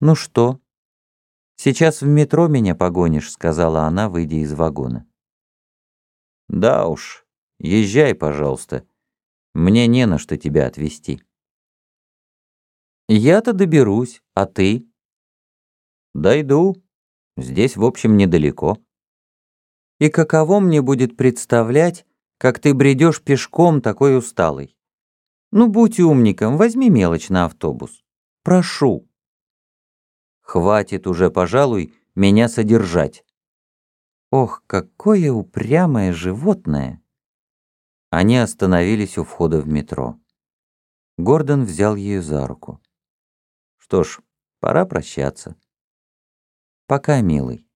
«Ну что?» «Сейчас в метро меня погонишь», — сказала она, выйдя из вагона. «Да уж, езжай, пожалуйста. Мне не на что тебя отвезти». «Я-то доберусь, а ты?» «Дойду. Здесь, в общем, недалеко». «И каково мне будет представлять, как ты бредешь пешком такой усталый? Ну, будь умником, возьми мелочь на автобус. Прошу». Хватит уже, пожалуй, меня содержать. Ох, какое упрямое животное! Они остановились у входа в метро. Гордон взял ее за руку. Что ж, пора прощаться. Пока, милый.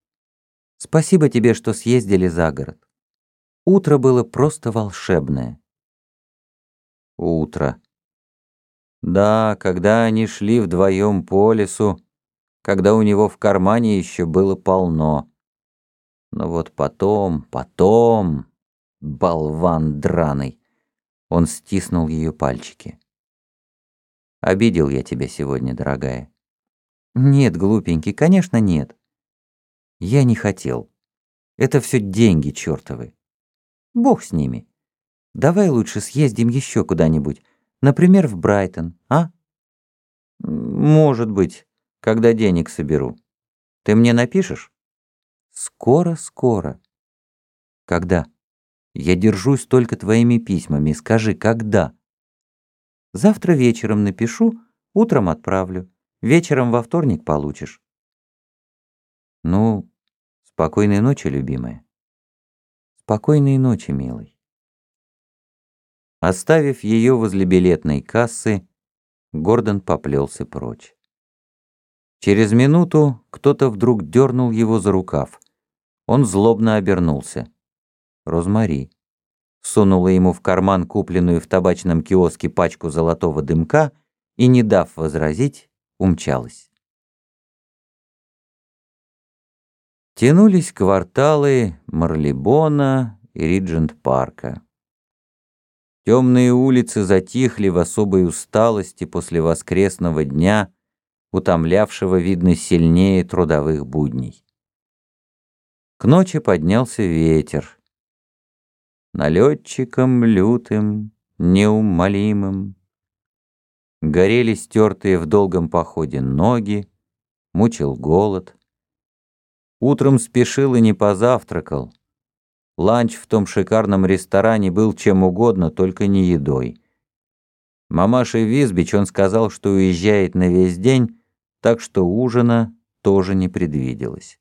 Спасибо тебе, что съездили за город. Утро было просто волшебное. Утро. Да, когда они шли вдвоем по лесу, когда у него в кармане еще было полно. Но вот потом, потом, болван драный, он стиснул ее пальчики. Обидел я тебя сегодня, дорогая. Нет, глупенький, конечно, нет. Я не хотел. Это все деньги чертовы. Бог с ними. Давай лучше съездим еще куда-нибудь. Например, в Брайтон, а? Может быть когда денег соберу. Ты мне напишешь? Скоро, скоро. Когда? Я держусь только твоими письмами. Скажи, когда? Завтра вечером напишу, утром отправлю. Вечером во вторник получишь. Ну, спокойной ночи, любимая. Спокойной ночи, милый. Оставив ее возле билетной кассы, Гордон поплелся прочь. Через минуту кто-то вдруг дернул его за рукав. Он злобно обернулся. Розмари. Сунула ему в карман купленную в табачном киоске пачку золотого дымка и, не дав возразить, умчалась. Тянулись кварталы Марлибона и Риджент-парка. Темные улицы затихли в особой усталости после воскресного дня, утомлявшего, видно, сильнее трудовых будней. К ночи поднялся ветер. Налетчиком лютым, неумолимым. Горели стертые в долгом походе ноги, мучил голод. Утром спешил и не позавтракал. Ланч в том шикарном ресторане был чем угодно, только не едой. Мамаше Визбич он сказал, что уезжает на весь день, так что ужина тоже не предвиделось.